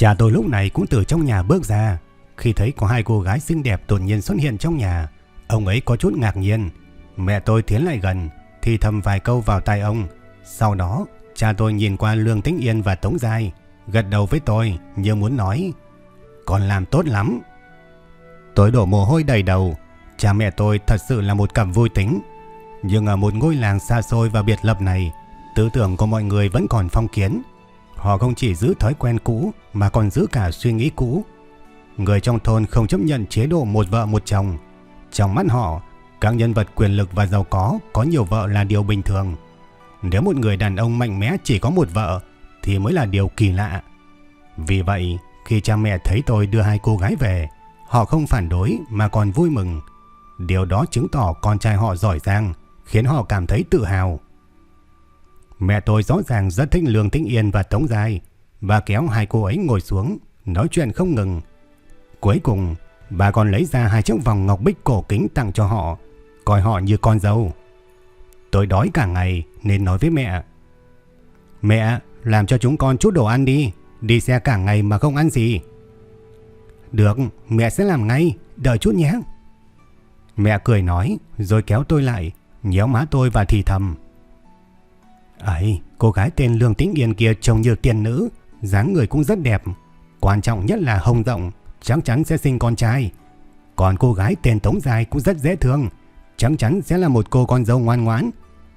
Cha tôi lúc này cũng từ trong nhà bước ra. Khi thấy có hai cô gái xinh đẹp đột nhiên xuất hiện trong nhà, ông ấy có chút ngạc nhiên. Mẹ tôi tiến lại gần, thì thầm vài câu vào tai ông. Sau đó, cha tôi nhìn qua Lương Tĩnh Yên và Tống Giai, gật đầu với tôi như muốn nói, con làm tốt lắm. Tôi đổ mồ hôi đầy đầu, cha mẹ tôi thật sự là một cặp vui tính. Nhưng ở một ngôi làng xa xôi và biệt lập này, tư tưởng của mọi người vẫn còn phong kiến. Họ không chỉ giữ thói quen cũ mà còn giữ cả suy nghĩ cũ. Người trong thôn không chấp nhận chế độ một vợ một chồng. Trong mắt họ, các nhân vật quyền lực và giàu có có nhiều vợ là điều bình thường. Nếu một người đàn ông mạnh mẽ chỉ có một vợ thì mới là điều kỳ lạ. Vì vậy, khi cha mẹ thấy tôi đưa hai cô gái về, họ không phản đối mà còn vui mừng. Điều đó chứng tỏ con trai họ giỏi giang, khiến họ cảm thấy tự hào. Mẹ tôi rõ ràng rất thích Lương Tĩnh Yên và Tống Giai và kéo hai cô ấy ngồi xuống, nói chuyện không ngừng. Cuối cùng, bà còn lấy ra hai chiếc vòng ngọc bích cổ kính tặng cho họ, coi họ như con dâu. Tôi đói cả ngày nên nói với mẹ. Mẹ, làm cho chúng con chút đồ ăn đi, đi xe cả ngày mà không ăn gì. Được, mẹ sẽ làm ngay, đợi chút nhé. Mẹ cười nói, rồi kéo tôi lại, nhéo má tôi và thì thầm. Ấy, cô gái tên Lương Tĩnh Yên kia trông như tiền nữ, dáng người cũng rất đẹp. Quan trọng nhất là hồng rộng, chắc chắn sẽ sinh con trai. Còn cô gái tên Tống Dài cũng rất dễ thương, chắc chắn sẽ là một cô con dâu ngoan ngoãn.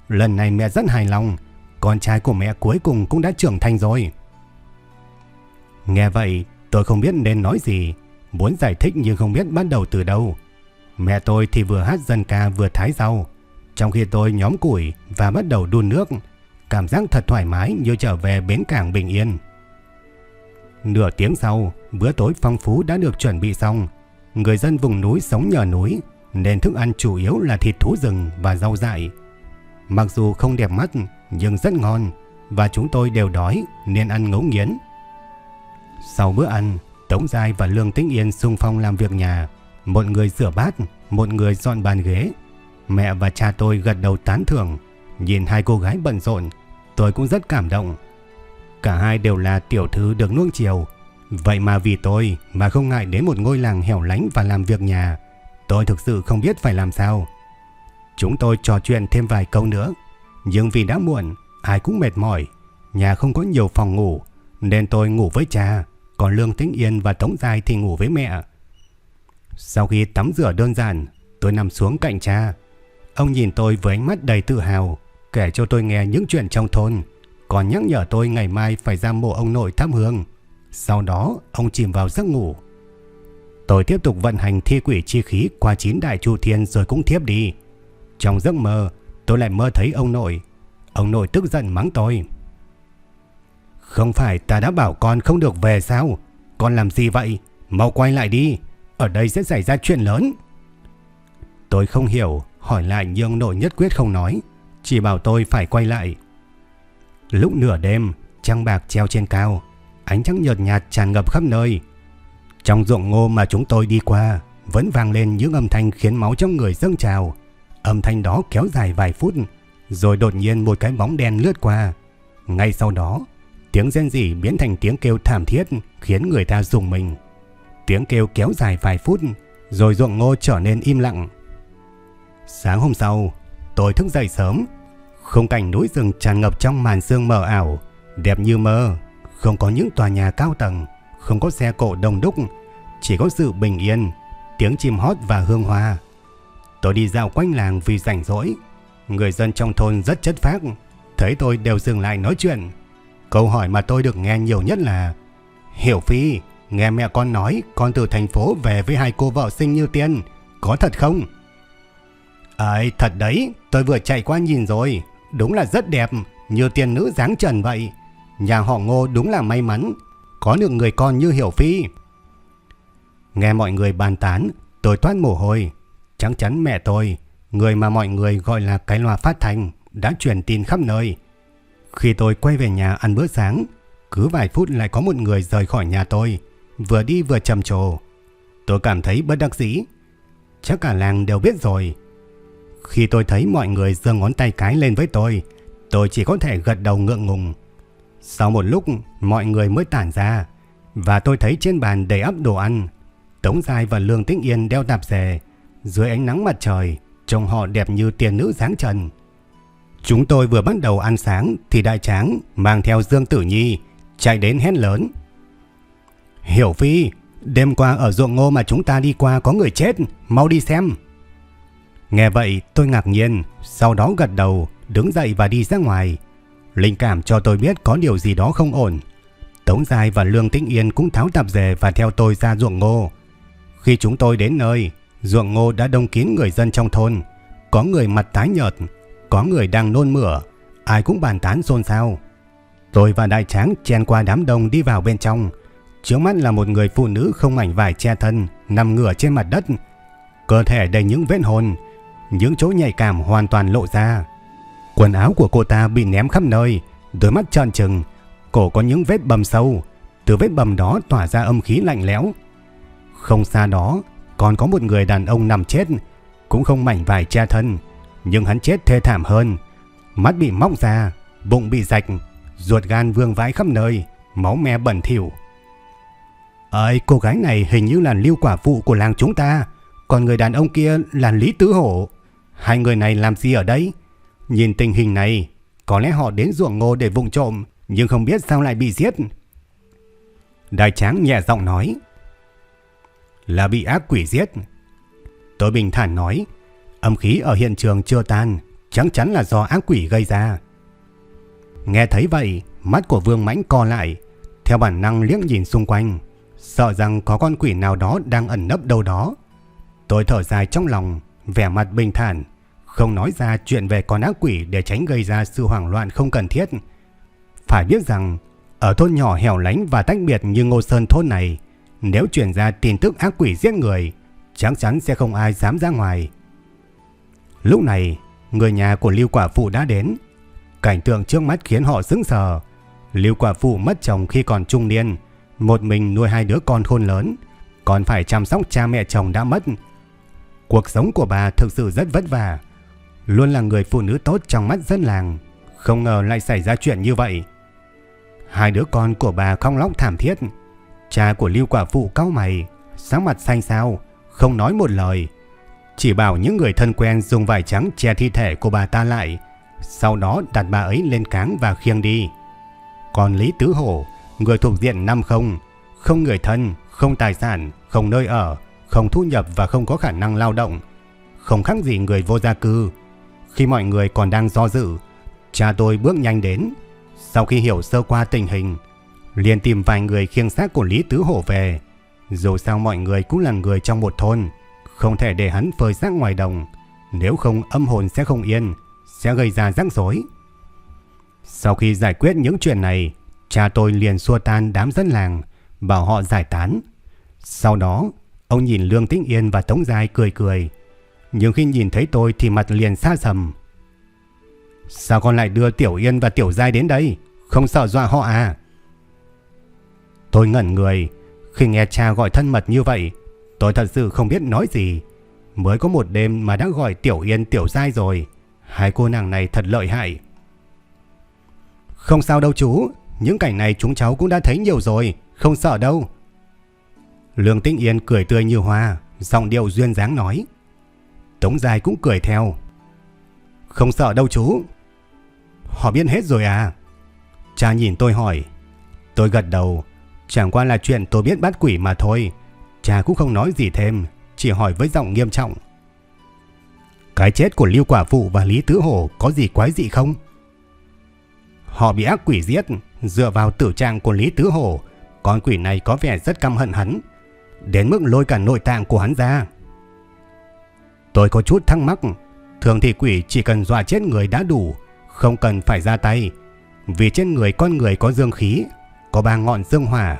Lần này mẹ rất hài lòng, con trai của mẹ cuối cùng cũng đã trưởng thành rồi. Nghe vậy, tôi không biết nên nói gì, muốn giải thích nhưng không biết bắt đầu từ đâu. Mẹ tôi thì vừa hát dân ca vừa thái rau, trong khi tôi nhóm củi và bắt đầu đun nước, cảm giác thật thoải mái như trở về bến cảng bình yên. Nửa tiếng sau, bữa tối phong phú đã được chuẩn bị xong. Người dân vùng núi sống nhờ núi, nên thức ăn chủ yếu là thịt thú rừng và rau dại. Mặc dù không đẹp mắt, nhưng rất ngon, và chúng tôi đều đói nên ăn ngấu nghiến. Sau bữa ăn, Tống Giai và Lương Tĩnh Yên xung phong làm việc nhà. Một người rửa bát, một người dọn bàn ghế. Mẹ và cha tôi gật đầu tán thưởng. Nhìn hai cô gái bận rộn, tôi cũng rất cảm động. Cả hai đều là tiểu thư được nuông chiều. Vậy mà vì tôi mà không ngại đến một ngôi làng hẻo lánh và làm việc nhà. Tôi thực sự không biết phải làm sao. Chúng tôi trò chuyện thêm vài câu nữa. Nhưng vì đã muộn, ai cũng mệt mỏi. Nhà không có nhiều phòng ngủ, nên tôi ngủ với cha. Còn Lương Tĩnh Yên và Tống Giai thì ngủ với mẹ. Sau khi tắm rửa đơn giản, tôi nằm xuống cạnh cha. Ông nhìn tôi với ánh mắt đầy tự hào, kể cho tôi nghe những chuyện trong thôn, còn nhắc nhở tôi ngày mai phải ra mộ ông nội thắp hương. Sau đó, ông chìm vào giấc ngủ. Tôi tiếp tục vận hành thi quỷ chi khí qua chín đại chu thiên rồi cũng thiếp đi. Trong giấc mơ, tôi lại mơ thấy ông nội. Ông nội tức giận mắng tôi. Không phải ta đã bảo con không được về sao? Con làm gì vậy? Mau quay lại đi. Ở đây sẽ xảy ra chuyện lớn. Tôi không hiểu, hỏi lại nhưng nội nhất quyết không nói. Chỉ bảo tôi phải quay lại. Lúc nửa đêm, trăng bạc treo trên cao. Ánh trắng nhợt nhạt tràn ngập khắp nơi. Trong ruộng ngô mà chúng tôi đi qua, vẫn vang lên những âm thanh khiến máu trong người dâng trào. Âm thanh đó kéo dài vài phút, rồi đột nhiên một cái bóng đen lướt qua. Ngay sau đó, tiếng rên rỉ biến thành tiếng kêu thảm thiết khiến người ta rùng mình. Tiếng kêu kéo dài vài phút, rồi ruộng ngô trở nên im lặng. Sáng hôm sau, tôi thức dậy sớm. Khung cảnh núi rừng tràn ngập trong màn sương mờ ảo, đẹp như mơ. Không có những tòa nhà cao tầng, không có xe cộ đông đúc, chỉ có sự bình yên, tiếng chim hót và hương hoa. Tôi đi dạo quanh làng vì rảnh rỗi. Người dân trong thôn rất chất phác, thấy tôi đều dừng lại nói chuyện. Câu hỏi mà tôi được nghe nhiều nhất là Hiểu Phi, nghe mẹ con nói con từ thành phố về với hai cô vợ sinh như tiên. Có thật không? Ấy, thật đấy, tôi vừa chạy qua nhìn rồi. Đúng là rất đẹp, như tiên nữ dáng trần vậy. Nhà họ ngô đúng là may mắn, có được người con như Hiểu Phi. Nghe mọi người bàn tán, tôi toát mồ hôi. Chắc chắn mẹ tôi, người mà mọi người gọi là cái loa phát thanh, đã truyền tin khắp nơi. Khi tôi quay về nhà ăn bữa sáng, cứ vài phút lại có một người rời khỏi nhà tôi, vừa đi vừa trầm trồ. Tôi cảm thấy bất đắc dĩ. Chắc cả làng đều biết rồi. Khi tôi thấy mọi người giơ ngón tay cái lên với tôi, tôi chỉ có thể gật đầu ngượng ngùng. Sau một lúc, mọi người mới tản ra, và tôi thấy trên bàn đầy ắp đồ ăn. Tống Giai và Lương Tĩnh Yên đeo tạp dề, dưới ánh nắng mặt trời, trông họ đẹp như tiền nữ dáng trần. Chúng tôi vừa bắt đầu ăn sáng thì đại tráng mang theo Dương Tử Nhi chạy đến hét lớn. Hiểu Phi, đêm qua ở ruộng ngô mà chúng ta đi qua có người chết, mau đi xem. Nghe vậy tôi ngạc nhiên, sau đó gật đầu, đứng dậy và đi ra ngoài. Linh cảm cho tôi biết có điều gì đó không ổn. Tống Giai và Lương Tĩnh Yên cũng tháo tạp dề và theo tôi ra ruộng ngô. Khi chúng tôi đến nơi, ruộng ngô đã đông kín người dân trong thôn. Có người mặt tái nhợt, có người đang nôn mửa, ai cũng bàn tán xôn xao. Tôi và đại tráng chen qua đám đông đi vào bên trong. Trước mắt là một người phụ nữ không mảnh vải che thân, nằm ngửa trên mặt đất. Cơ thể đầy những vết hồn, những chỗ nhạy cảm hoàn toàn lộ ra. Quần áo của cô ta bị ném khắp nơi, đôi mắt tròn trừng, cổ có những vết bầm sâu, từ vết bầm đó tỏa ra âm khí lạnh lẽo. Không xa đó, còn có một người đàn ông nằm chết, cũng không mảnh vải che thân, nhưng hắn chết thê thảm hơn. Mắt bị móc ra, bụng bị rạch, ruột gan vương vãi khắp nơi, máu me bẩn thỉu. Ơi, cô gái này hình như là lưu quả phụ của làng chúng ta, còn người đàn ông kia là Lý Tứ Hổ. Hai người này làm gì ở đây? Nhìn tình hình này, có lẽ họ đến ruộng ngô để vụng trộm, nhưng không biết sao lại bị giết. Đại tráng nhẹ giọng nói. Là bị ác quỷ giết. Tôi bình thản nói, âm khí ở hiện trường chưa tan, chắc chắn là do ác quỷ gây ra. Nghe thấy vậy, mắt của Vương Mãnh co lại, theo bản năng liếc nhìn xung quanh, sợ rằng có con quỷ nào đó đang ẩn nấp đâu đó. Tôi thở dài trong lòng, vẻ mặt bình thản, không nói ra chuyện về con ác quỷ để tránh gây ra sự hoảng loạn không cần thiết. Phải biết rằng, ở thôn nhỏ hẻo lánh và tách biệt như Ngô Sơn thôn này, nếu truyền ra tin tức ác quỷ giết người, chắc chắn sẽ không ai dám ra ngoài. Lúc này, người nhà của Lưu Quả Phụ đã đến. Cảnh tượng trước mắt khiến họ sững sờ. Lưu Quả Phụ mất chồng khi còn trung niên, một mình nuôi hai đứa con khôn lớn, còn phải chăm sóc cha mẹ chồng đã mất. Cuộc sống của bà thực sự rất vất vả, luôn là người phụ nữ tốt trong mắt dân làng, không ngờ lại xảy ra chuyện như vậy. Hai đứa con của bà không lóc thảm thiết, cha của Lưu Quả Phụ cau mày, sáng mặt xanh xao, không nói một lời, chỉ bảo những người thân quen dùng vải trắng che thi thể của bà ta lại, sau đó đặt bà ấy lên cáng và khiêng đi. Còn Lý Tứ Hổ, người thuộc diện năm không, không người thân, không tài sản, không nơi ở, không thu nhập và không có khả năng lao động, không khác gì người vô gia cư. Khi mọi người còn đang do dự, cha tôi bước nhanh đến. Sau khi hiểu sơ qua tình hình, liền tìm vài người khiêng xác của Lý Tứ Hổ về. Dù sao mọi người cũng là người trong một thôn, không thể để hắn phơi xác ngoài đồng, nếu không âm hồn sẽ không yên, sẽ gây ra rắc rối. Sau khi giải quyết những chuyện này, cha tôi liền xua tan đám dân làng, bảo họ giải tán. Sau đó, ông nhìn Lương Tĩnh Yên và Tống Giai cười cười, nhưng khi nhìn thấy tôi thì mặt liền xa sầm. Sao con lại đưa Tiểu Yên và Tiểu Giai đến đây? Không sợ dọa họ à? Tôi ngẩn người, khi nghe cha gọi thân mật như vậy, tôi thật sự không biết nói gì. Mới có một đêm mà đã gọi Tiểu Yên Tiểu Giai rồi. Hai cô nàng này thật lợi hại. Không sao đâu chú, những cảnh này chúng cháu cũng đã thấy nhiều rồi, không sợ đâu. Lương Tĩnh Yên cười tươi như hoa, giọng điệu duyên dáng nói. Tống Giai cũng cười theo. Không sợ đâu chú. Họ biết hết rồi à? Cha nhìn tôi hỏi. Tôi gật đầu. Chẳng qua là chuyện tôi biết bắt quỷ mà thôi. Cha cũng không nói gì thêm. Chỉ hỏi với giọng nghiêm trọng. Cái chết của Lưu Quả Phụ và Lý Tứ Hổ có gì quái dị không? Họ bị ác quỷ giết. Dựa vào tử trạng của Lý Tứ Hổ. con quỷ này có vẻ rất căm hận hắn, đến mức lôi cả nội tạng của hắn ra. Tôi có chút thắc mắc, thường thì quỷ chỉ cần dọa chết người đã đủ, không cần phải ra tay, vì trên người con người có dương khí, có ba ngọn dương hỏa.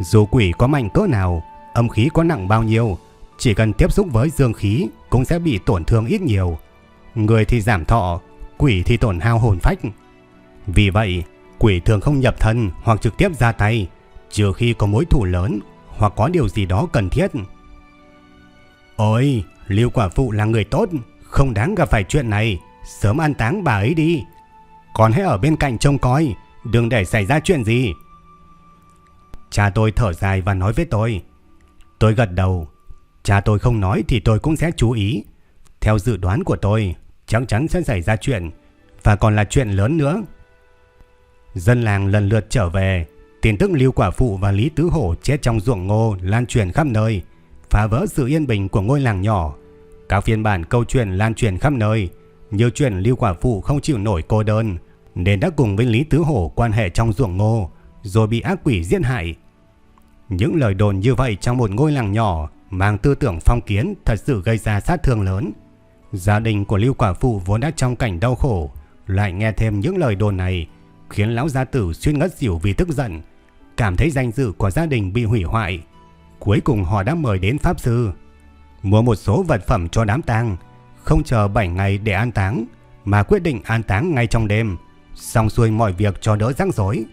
Dù quỷ có mạnh cỡ nào, âm khí có nặng bao nhiêu, chỉ cần tiếp xúc với dương khí cũng sẽ bị tổn thương ít nhiều. Người thì giảm thọ, quỷ thì tổn hao hồn phách. Vì vậy, quỷ thường không nhập thân hoặc trực tiếp ra tay, trừ khi có mối thù lớn hoặc có điều gì đó cần thiết. Ôi, Lưu Quả Phụ là người tốt, không đáng gặp phải chuyện này, sớm an táng bà ấy đi. Còn hãy ở bên cạnh trông coi, đừng để xảy ra chuyện gì. Cha tôi thở dài và nói với tôi. Tôi gật đầu. Cha tôi không nói thì tôi cũng sẽ chú ý. Theo dự đoán của tôi, chắc chắn sẽ xảy ra chuyện, và còn là chuyện lớn nữa. Dân làng lần lượt trở về, tin tức Lưu Quả Phụ và Lý Tứ Hổ chết trong ruộng ngô lan truyền khắp nơi, phá vỡ sự yên bình của ngôi làng nhỏ. Các phiên bản câu chuyện lan truyền khắp nơi, nhiều chuyện Lưu Quả Phụ không chịu nổi cô đơn, nên đã cùng với Lý Tứ Hổ quan hệ trong ruộng ngô, rồi bị ác quỷ giết hại. Những lời đồn như vậy trong một ngôi làng nhỏ mang tư tưởng phong kiến thật sự gây ra sát thương lớn. Gia đình của Lưu Quả Phụ vốn đã trong cảnh đau khổ, lại nghe thêm những lời đồn này, khiến lão gia tử xuyên ngất xỉu vì tức giận, cảm thấy danh dự của gia đình bị hủy hoại. Cuối cùng họ đã mời đến pháp sư, mua một số vật phẩm cho đám tang, không chờ 7 ngày để an táng, mà quyết định an táng ngay trong đêm, xong xuôi mọi việc cho đỡ rắc rối.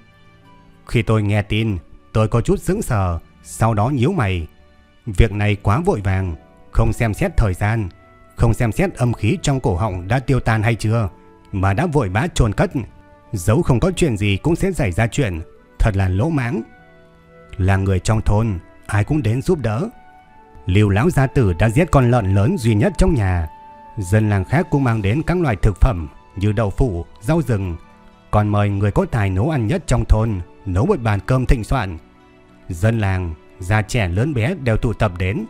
Khi tôi nghe tin, tôi có chút sững sờ, sau đó nhíu mày. Việc này quá vội vàng, không xem xét thời gian, không xem xét âm khí trong cổ họng đã tiêu tan hay chưa, mà đã vội vã chôn cất. Dẫu không có chuyện gì cũng sẽ xảy ra chuyện, thật là lỗ mãng. Là người trong thôn, ai cũng đến giúp đỡ. Liều lão gia tử đã giết con lợn lớn duy nhất trong nhà. Dân làng khác cũng mang đến các loại thực phẩm như đậu phụ, rau rừng, còn mời người có tài nấu ăn nhất trong thôn nấu một bàn cơm thịnh soạn. Dân làng, già trẻ lớn bé đều tụ tập đến,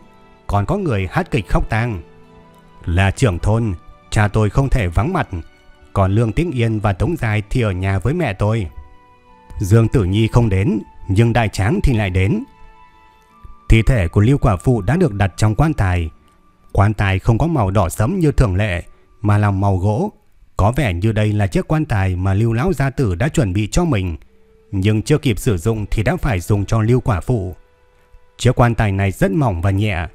còn có người hát kịch khóc tang. Là trưởng thôn, cha tôi không thể vắng mặt, còn Lương Tĩnh Yên và Tống Dài thì ở nhà với mẹ tôi. Dương Tử Nhi không đến, nhưng Đại Tráng thì lại đến. Thi thể của Lưu Quả Phụ đã được đặt trong quan tài. Quan tài không có màu đỏ sẫm như thường lệ, mà là màu gỗ. Có vẻ như đây là chiếc quan tài mà Lưu Lão Gia Tử đã chuẩn bị cho mình. Nhưng chưa kịp sử dụng thì đã phải dùng cho Lưu Quả Phụ. Chiếc quan tài này rất mỏng và nhẹ.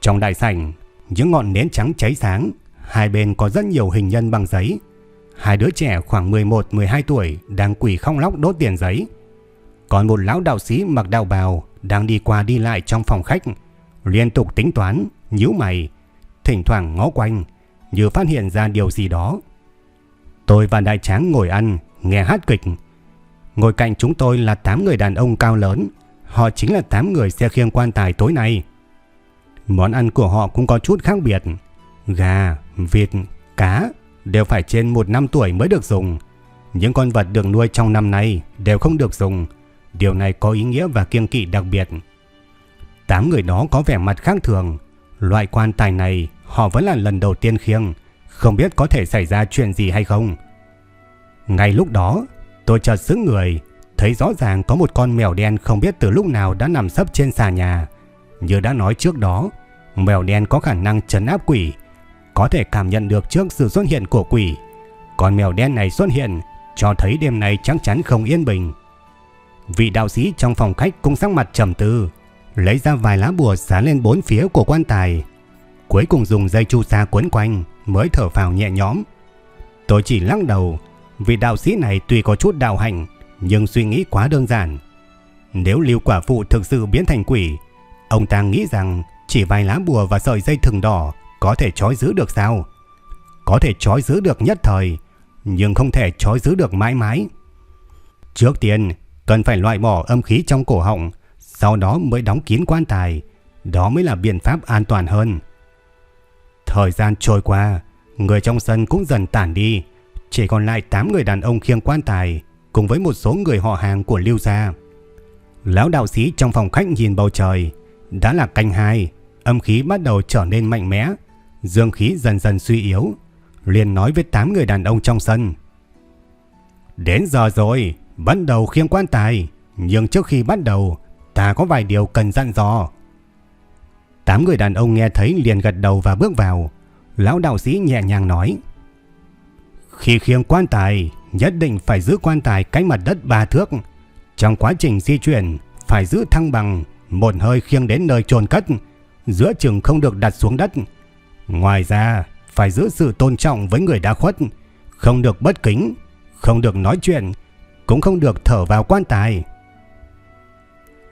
Trong đại sảnh, những ngọn nến trắng cháy sáng, hai bên có rất nhiều hình nhân bằng giấy. Hai đứa trẻ khoảng 11-12 tuổi đang quỳ không lóc đốt tiền giấy. Còn một lão đạo sĩ mặc đạo bào đang đi qua đi lại trong phòng khách, liên tục tính toán, nhíu mày, thỉnh thoảng ngó quanh, như phát hiện ra điều gì đó. Tôi và đại tráng ngồi ăn, nghe hát kịch. Ngồi cạnh chúng tôi là 8 người đàn ông cao lớn, họ chính là 8 người xe khiêng quan tài tối nay. Món ăn của họ cũng có chút khác biệt. Gà, vịt, cá đều phải trên một năm tuổi mới được dùng. Những con vật được nuôi trong năm nay đều không được dùng. Điều này có ý nghĩa và kiêng kỵ đặc biệt. Tám người đó có vẻ mặt khác thường. Loại quan tài này họ vẫn là lần đầu tiên khiêng. Không biết có thể xảy ra chuyện gì hay không. Ngay lúc đó tôi chợt sững người. Thấy rõ ràng có một con mèo đen không biết từ lúc nào đã nằm sấp trên xà nhà. Như đã nói trước đó, mèo đen có khả năng trấn áp quỷ, có thể cảm nhận được trước sự xuất hiện của quỷ. Còn mèo đen này xuất hiện cho thấy đêm nay chắc chắn không yên bình. Vị đạo sĩ trong phòng khách cũng sắc mặt trầm tư, lấy ra vài lá bùa dán lên bốn phía của quan tài. Cuối cùng dùng dây chu sa quấn quanh mới thở phào nhẹ nhõm. Tôi chỉ lắc đầu, vị đạo sĩ này tuy có chút đạo hành nhưng suy nghĩ quá đơn giản. Nếu Lưu Quả Phụ thực sự biến thành quỷ, ông ta nghĩ rằng chỉ vài lá bùa và sợi dây thừng đỏ có thể trói giữ được sao? Có thể trói giữ được nhất thời, nhưng không thể trói giữ được mãi mãi. Trước tiên, cần phải loại bỏ âm khí trong cổ họng, sau đó mới đóng kín quan tài. Đó mới là biện pháp an toàn hơn. Thời gian trôi qua, người trong sân cũng dần tản đi. Chỉ còn lại 8 người đàn ông khiêng quan tài, cùng với một số người họ hàng của Lưu Gia. Lão đạo sĩ trong phòng khách nhìn bầu trời, đã là canh hai, âm khí bắt đầu trở nên mạnh mẽ, dương khí dần dần suy yếu, liền nói với 8 người đàn ông trong sân. Đến giờ rồi, bắt đầu khiêng quan tài, Nhưng trước khi bắt đầu, ta có vài điều cần dặn dò. Tám người đàn ông nghe thấy liền gật đầu và bước vào. Lão đạo sĩ nhẹ nhàng nói. Khi khiêng quan tài, nhất định phải giữ quan tài cách mặt đất ba thước. Trong quá trình di chuyển, phải giữ thăng bằng, một hơi khiêng đến nơi trồn cất, giữa chừng không được đặt xuống đất. Ngoài ra, phải giữ sự tôn trọng với người đã khuất, không được bất kính, không được nói chuyện, cũng không được thở vào quan tài.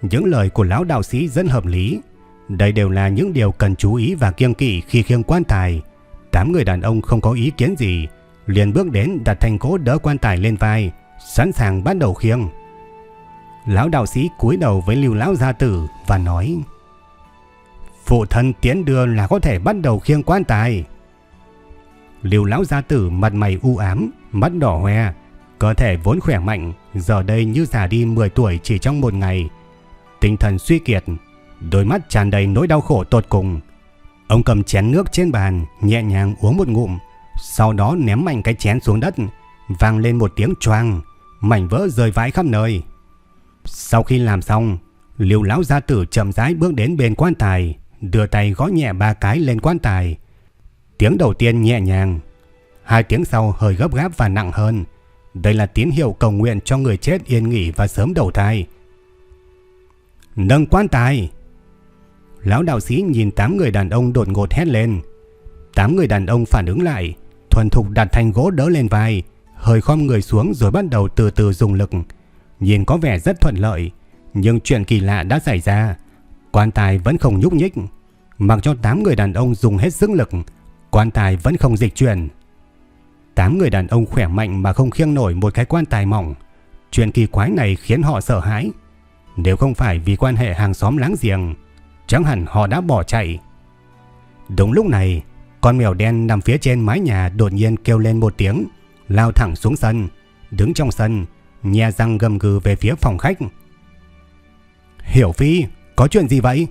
Những lời của lão đạo sĩ rất hợp lý. Đây đều là những điều cần chú ý và kiêng kỵ khi khiêng quan tài. Tám người đàn ông không có ý kiến gì, liền bước đến đặt thành cố đỡ quan tài lên vai, sẵn sàng bắt đầu khiêng. Lão đạo sĩ cúi đầu với lưu lão gia tử và nói Phụ thân tiến đưa là có thể bắt đầu khiêng quan tài. liều lão gia tử mặt mày u ám, mắt đỏ hoe, cơ thể vốn khỏe mạnh, giờ đây như già đi 10 tuổi chỉ trong một ngày. Tinh thần suy kiệt, đôi mắt tràn đầy nỗi đau khổ tột cùng. Ông cầm chén nước trên bàn, nhẹ nhàng uống một ngụm, sau đó ném mạnh cái chén xuống đất, vang lên một tiếng choang, mảnh vỡ rơi vãi khắp nơi. Sau khi làm xong, liều lão gia tử chậm rãi bước đến bên quan tài, đưa tay gõ nhẹ ba cái lên quan tài. Tiếng đầu tiên nhẹ nhàng, hai tiếng sau hơi gấp gáp và nặng hơn. Đây là tín hiệu cầu nguyện cho người chết yên nghỉ và sớm đầu thai. Nâng quan tài! Lão đạo sĩ nhìn tám người đàn ông đột ngột hét lên. Tám người đàn ông phản ứng lại, thuần thục đặt thanh gỗ đỡ lên vai, hơi khom người xuống rồi bắt đầu từ từ dùng lực. Nhìn có vẻ rất thuận lợi, nhưng chuyện kỳ lạ đã xảy ra. Quan tài vẫn không nhúc nhích. Mặc cho 8 người đàn ông dùng hết sức lực, quan tài vẫn không dịch chuyển. 8 người đàn ông khỏe mạnh mà không khiêng nổi một cái quan tài mỏng. Chuyện kỳ quái này khiến họ sợ hãi. Nếu không phải vì quan hệ hàng xóm láng giềng, chẳng hẳn họ đã bỏ chạy. Đúng lúc này, con mèo đen nằm phía trên mái nhà đột nhiên kêu lên một tiếng, lao thẳng xuống sân, đứng trong sân, nhe răng gầm gừ về phía phòng khách. Hiểu Phi, có chuyện gì vậy?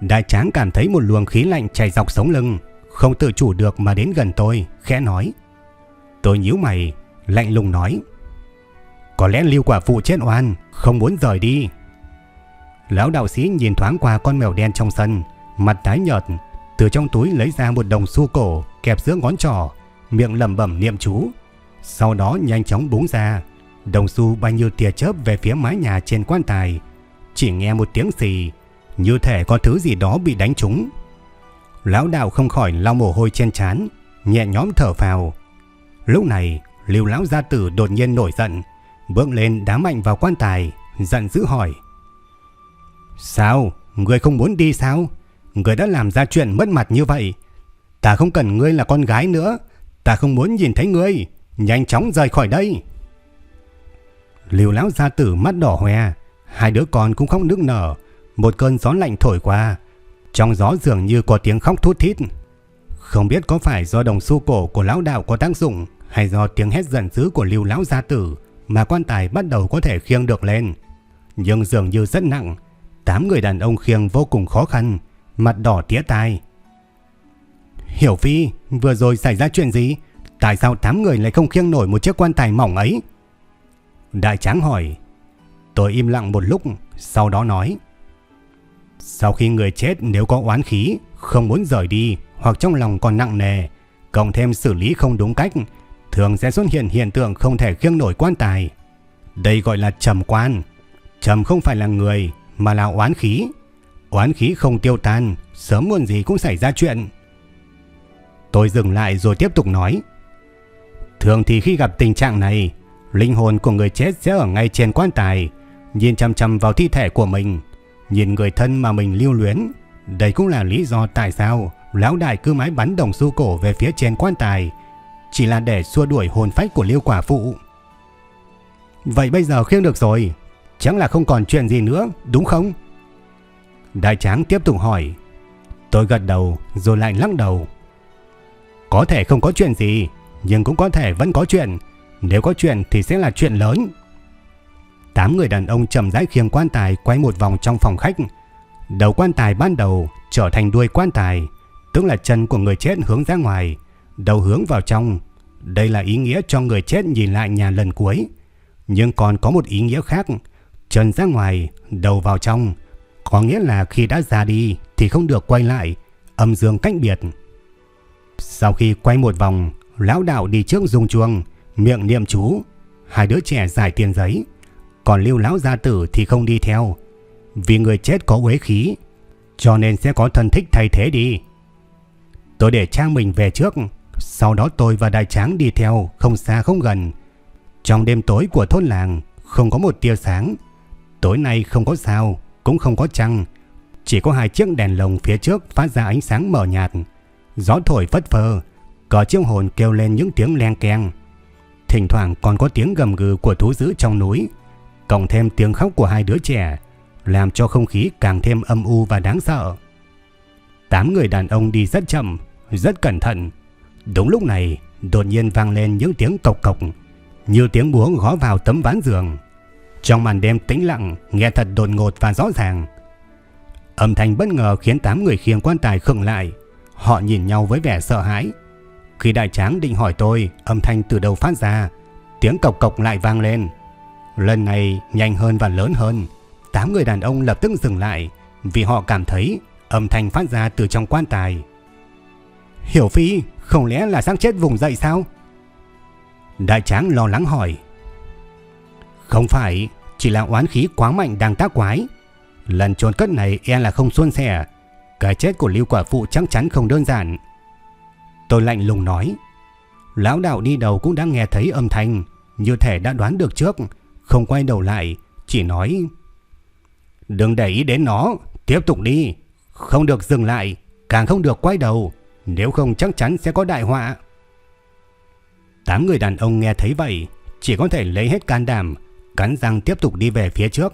Đại tráng cảm thấy một luồng khí lạnh chảy dọc sống lưng, không tự chủ được mà đến gần tôi, khẽ nói. Tôi nhíu mày, lạnh lùng nói. Có lẽ lưu quả phụ chết oan, không muốn rời đi. Lão đạo sĩ nhìn thoáng qua con mèo đen trong sân, mặt tái nhợt, từ trong túi lấy ra một đồng xu cổ kẹp giữa ngón trỏ, miệng lẩm bẩm niệm chú. Sau đó nhanh chóng búng ra, đồng xu bay như tia chớp về phía mái nhà trên quan tài. Chỉ nghe một tiếng xì, như thể có thứ gì đó bị đánh trúng. Lão đạo không khỏi lau mồ hôi trên trán, nhẹ nhõm thở phào. Lúc này, Lưu lão gia tử đột nhiên nổi giận, bước lên đá mạnh vào quan tài, giận dữ hỏi: "Sao, ngươi không muốn đi sao? Ngươi đã làm ra chuyện mất mặt như vậy, ta không cần ngươi là con gái nữa, ta không muốn nhìn thấy ngươi, nhanh chóng rời khỏi đây." Lưu lão gia tử mắt đỏ hoe, hai đứa con cũng khóc nức nở, một cơn gió lạnh thổi qua, trong gió dường như có tiếng khóc thút thít. Không biết có phải do đồng xu cổ của lão đạo có tác dụng hay do tiếng hét giận dữ của Lưu lão gia tử mà quan tài bắt đầu có thể khiêng được lên. Nhưng dường như rất nặng, tám người đàn ông khiêng vô cùng khó khăn, mặt đỏ tía tai. Hiểu Phi, vừa rồi xảy ra chuyện gì? Tại sao tám người lại không khiêng nổi một chiếc quan tài mỏng ấy? Đại tráng hỏi. Tôi im lặng một lúc, sau đó nói. Sau khi người chết nếu có oán khí, không muốn rời đi hoặc trong lòng còn nặng nề, cộng thêm xử lý không đúng cách, thường sẽ xuất hiện hiện tượng không thể khiêng nổi quan tài. Đây gọi là trầm quan. Trầm không phải là người, mà là oán khí. Oán khí không tiêu tan, sớm muộn gì cũng xảy ra chuyện. Tôi dừng lại rồi tiếp tục nói. Thường thì khi gặp tình trạng này, linh hồn của người chết sẽ ở ngay trên quan tài, nhìn chăm chăm vào thi thể của mình, nhìn người thân mà mình lưu luyến. Đây cũng là lý do tại sao lão đại cứ mãi bắn đồng xu cổ về phía trên quan tài, chỉ là để xua đuổi hồn phách của Liêu quả phụ. Vậy bây giờ khiêng được rồi, chẳng là không còn chuyện gì nữa, đúng không? Đại tráng tiếp tục hỏi. Tôi gật đầu rồi lại lắc đầu. Có thể không có chuyện gì, nhưng cũng có thể vẫn có chuyện. Nếu có chuyện thì sẽ là chuyện lớn. Tám người đàn ông chậm rãi khiêng quan tài quay một vòng trong phòng khách. Đầu quan tài ban đầu trở thành đuôi quan tài, tức là chân của người chết hướng ra ngoài, đầu hướng vào trong. Đây là ý nghĩa cho người chết nhìn lại nhà lần cuối. Nhưng còn có một ý nghĩa khác, chân ra ngoài, đầu vào trong, có nghĩa là khi đã ra đi thì không được quay lại, âm dương cách biệt. Sau khi quay một vòng, lão đạo đi trước dùng chuông, miệng niệm chú, hai đứa trẻ giải tiền giấy, còn lưu lão gia tử thì không đi theo. Vì người chết có uế khí, cho nên sẽ có thân thích thay thế đi. Tôi để trang mình về trước, sau đó tôi và đại tráng đi theo, không xa không gần. Trong đêm tối của thôn làng, không có một tia sáng. Tối nay không có sao, cũng không có trăng. Chỉ có hai chiếc đèn lồng phía trước phát ra ánh sáng mờ nhạt. Gió thổi phất phơ, cờ chiêu hồn kêu lên những tiếng len keng. Thỉnh thoảng còn có tiếng gầm gừ của thú dữ trong núi, cộng thêm tiếng khóc của hai đứa trẻ, làm cho không khí càng thêm âm u và đáng sợ. Tám người đàn ông đi rất chậm, rất cẩn thận. Đúng lúc này, đột nhiên vang lên những tiếng cộc cộc, như tiếng búa gõ vào tấm ván giường. Trong màn đêm tĩnh lặng, nghe thật đột ngột và rõ ràng. Âm thanh bất ngờ khiến tám người khiêng quan tài khựng lại. Họ nhìn nhau với vẻ sợ hãi. Khi đại tráng định hỏi tôi, âm thanh từ đâu phát ra, tiếng cộc cộc lại vang lên. Lần này nhanh hơn và lớn hơn. Tám người đàn ông lập tức dừng lại vì họ cảm thấy âm thanh phát ra từ trong quan tài. Hiểu Phi, không lẽ là xác chết vùng dậy sao? Đại tráng lo lắng hỏi. Không phải, chỉ là oán khí quá mạnh đang tác quái. Lần trốn cất này e là không xuân sẻ. Cái chết của Lưu Quả Phụ chắc chắn không đơn giản. Tôi lạnh lùng nói. Lão đạo đi đầu cũng đã nghe thấy âm thanh, như thể đã đoán được trước, không quay đầu lại, chỉ nói Đừng để ý đến nó, tiếp tục đi, không được dừng lại, càng không được quay đầu, nếu không chắc chắn sẽ có đại họa. Tám người đàn ông nghe thấy vậy, chỉ có thể lấy hết can đảm, cắn răng tiếp tục đi về phía trước.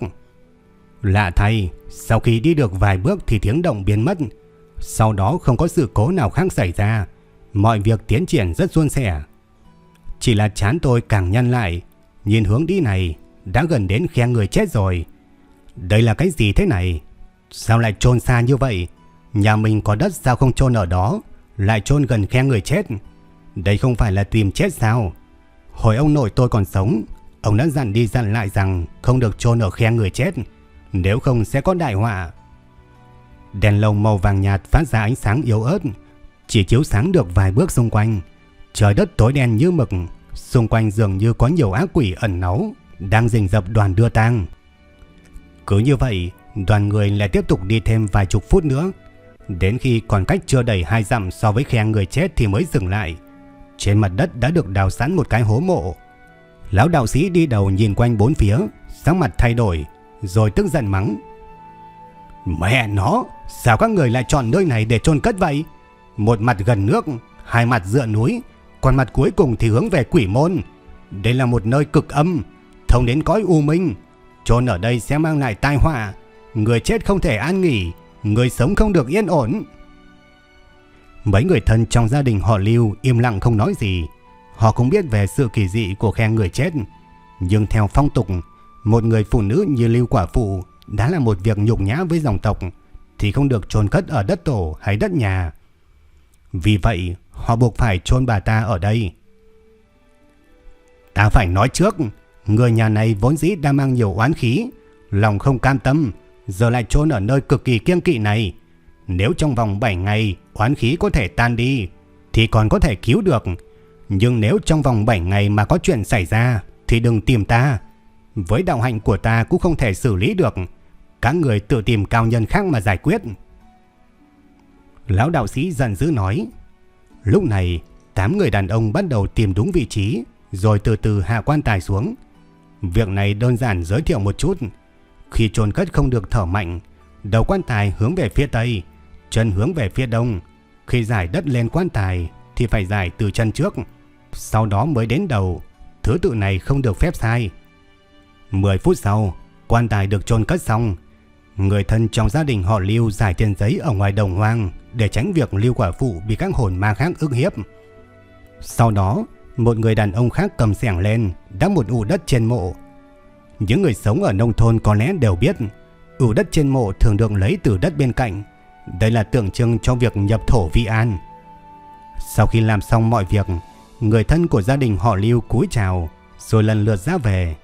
Lạ thay, sau khi đi được vài bước thì tiếng động biến mất, sau đó không có sự cố nào khác xảy ra, mọi việc tiến triển rất suôn sẻ. Chỉ là chán tôi càng nhăn lại, nhìn hướng đi này, đã gần đến khe người chết rồi. Đây là cái gì thế này? Sao lại chôn xa như vậy? Nhà mình có đất sao không chôn ở đó, lại chôn gần khe người chết? Đây không phải là tìm chết sao? Hồi ông nội tôi còn sống, ông đã dặn đi dặn lại rằng không được chôn ở khe người chết, nếu không sẽ có đại họa. Đèn lồng màu vàng nhạt phát ra ánh sáng yếu ớt, chỉ chiếu sáng được vài bước xung quanh. Trời đất tối đen như mực, xung quanh dường như có nhiều ác quỷ ẩn náu, đang rình rập đoàn đưa tang. Cứ như vậy, đoàn người lại tiếp tục đi thêm vài chục phút nữa. Đến khi còn cách chưa đầy hai dặm so với khe người chết thì mới dừng lại. Trên mặt đất đã được đào sẵn một cái hố mộ. Lão đạo sĩ đi đầu nhìn quanh bốn phía, sắc mặt thay đổi, rồi tức giận mắng. Mẹ nó, sao các người lại chọn nơi này để chôn cất vậy? Một mặt gần nước, hai mặt dựa núi, còn mặt cuối cùng thì hướng về quỷ môn. Đây là một nơi cực âm, thông đến cõi u minh. Chôn ở đây sẽ mang lại tai họa, người chết không thể an nghỉ, người sống không được yên ổn. Mấy người thân trong gia đình họ Lưu im lặng không nói gì. Họ cũng biết về sự kỳ dị của khe người chết. Nhưng theo phong tục, một người phụ nữ như Lưu Quả Phụ đã là một việc nhục nhã với dòng tộc thì không được chôn cất ở đất tổ hay đất nhà. Vì vậy, họ buộc phải chôn bà ta ở đây. Ta phải nói trước, người nhà này vốn dĩ đang mang nhiều oán khí, lòng không cam tâm, giờ lại chôn ở nơi cực kỳ kiêng kỵ này. Nếu trong vòng 7 ngày oán khí có thể tan đi thì còn có thể cứu được. Nhưng nếu trong vòng 7 ngày mà có chuyện xảy ra thì đừng tìm ta. Với đạo hạnh của ta cũng không thể xử lý được. Các người tự tìm cao nhân khác mà giải quyết. Lão đạo sĩ giận dữ nói. Lúc này, tám người đàn ông bắt đầu tìm đúng vị trí rồi từ từ hạ quan tài xuống. Việc này đơn giản giới thiệu một chút. Khi chôn cất không được thở mạnh, đầu quan tài hướng về phía tây, chân hướng về phía đông. Khi giải đất lên quan tài thì phải giải từ chân trước, sau đó mới đến đầu. Thứ tự này không được phép sai. 10 phút sau, quan tài được chôn cất xong. Người thân trong gia đình họ Lưu giải tiền giấy ở ngoài đồng hoang để tránh việc Lưu quả phụ bị các hồn ma khác ức hiếp. Sau đó, một người đàn ông khác cầm xẻng lên, đắp một ụ đất trên mộ. Những người sống ở nông thôn có lẽ đều biết, ụ đất trên mộ thường được lấy từ đất bên cạnh. Đây là tượng trưng cho việc nhập thổ vi an. Sau khi làm xong mọi việc, người thân của gia đình họ Lưu cúi chào, rồi lần lượt ra về.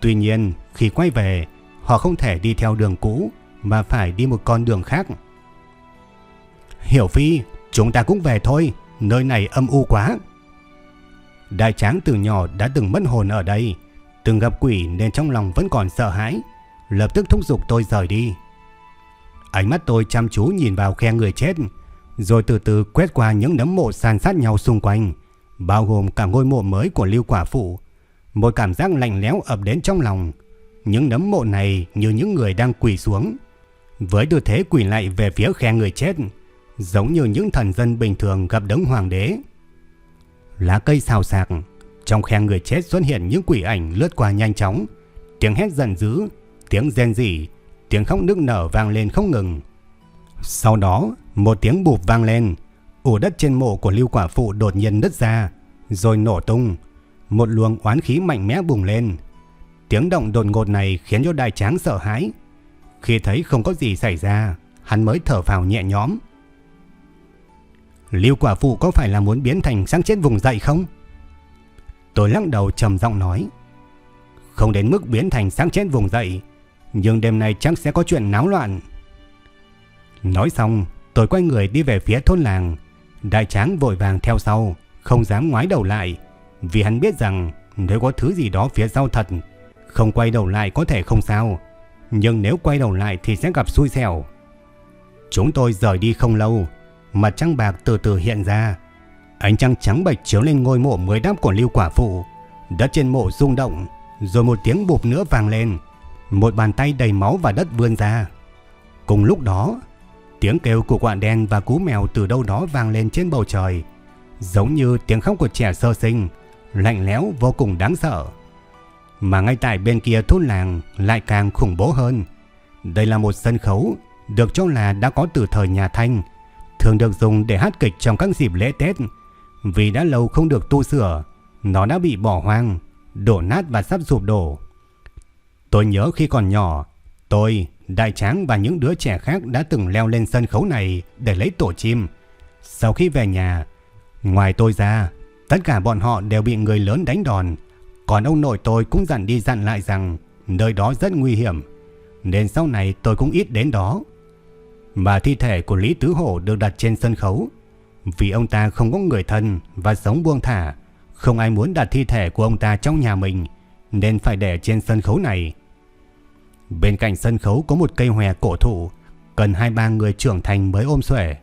Tuy nhiên, khi quay về, họ không thể đi theo đường cũ mà phải đi một con đường khác. Hiểu Phi, chúng ta cũng về thôi, nơi này âm u quá. Đại tráng từ nhỏ đã từng mất hồn ở đây, từng gặp quỷ nên trong lòng vẫn còn sợ hãi, lập tức thúc giục tôi rời đi. Ánh mắt tôi chăm chú nhìn vào khe người chết, rồi từ từ quét qua những nấm mộ san sát nhau xung quanh, bao gồm cả ngôi mộ mới của Lưu Quả Phụ. Một cảm giác lạnh lẽo ập đến trong lòng. Những nấm mộ này như những người đang quỳ xuống, với tư thế quỳ lại về phía khe người chết, giống như những thần dân bình thường gặp đấng hoàng đế. Lá cây xào xạc, trong khe người chết xuất hiện những quỷ ảnh lướt qua nhanh chóng, tiếng hét giận dữ, tiếng rên rỉ, tiếng khóc nức nở vang lên không ngừng. Sau đó, một tiếng bụp vang lên, ủ đất trên mộ của Lưu Quả Phụ đột nhiên nứt ra, rồi nổ tung. Một luồng oán khí mạnh mẽ bùng lên. Tiếng động đột ngột này khiến cho đại tráng sợ hãi. Khi thấy không có gì xảy ra, hắn mới thở phào nhẹ nhõm. Lưu Quả Phụ có phải là muốn biến thành sáng chết vùng dậy không? Tôi lắc đầu trầm giọng nói. Không đến mức biến thành sáng chết vùng dậy, nhưng đêm nay chắc sẽ có chuyện náo loạn. Nói xong, tôi quay người đi về phía thôn làng. Đại tráng vội vàng theo sau, không dám ngoái đầu lại, vì hắn biết rằng nếu có thứ gì đó phía sau thật, không quay đầu lại có thể không sao, nhưng nếu quay đầu lại thì sẽ gặp xui xẻo. Chúng tôi rời đi không lâu, mặt trăng bạc từ từ hiện ra. Ánh trăng trắng bạch chiếu lên ngôi mộ mới đắp của Lưu Quả Phụ. Đất trên mộ rung động, rồi một tiếng bụp nữa vang lên. Một bàn tay đầy máu và đất vươn ra. Cùng lúc đó, tiếng kêu của quạ đen và cú mèo từ đâu đó vang lên trên bầu trời. Giống như tiếng khóc của trẻ sơ sinh, lạnh lẽo vô cùng đáng sợ. Mà ngay tại bên kia thôn làng lại càng khủng bố hơn. Đây là một sân khấu được cho là đã có từ thời nhà Thanh, thường được dùng để hát kịch trong các dịp lễ Tết. Vì đã lâu không được tu sửa, nó đã bị bỏ hoang, đổ nát và sắp sụp đổ. Tôi nhớ khi còn nhỏ, tôi, Đại Tráng và những đứa trẻ khác đã từng leo lên sân khấu này để lấy tổ chim. Sau khi về nhà, ngoài tôi ra, tất cả bọn họ đều bị người lớn đánh đòn. Còn ông nội tôi cũng dặn đi dặn lại rằng nơi đó rất nguy hiểm, nên sau này tôi cũng ít đến đó. Mà thi thể của Lý Tứ Hổ được đặt trên sân khấu, vì ông ta không có người thân và sống buông thả, không ai muốn đặt thi thể của ông ta trong nhà mình, nên phải để trên sân khấu này. Bên cạnh sân khấu có một cây hòe cổ thụ, cần hai ba người trưởng thành mới ôm xuể.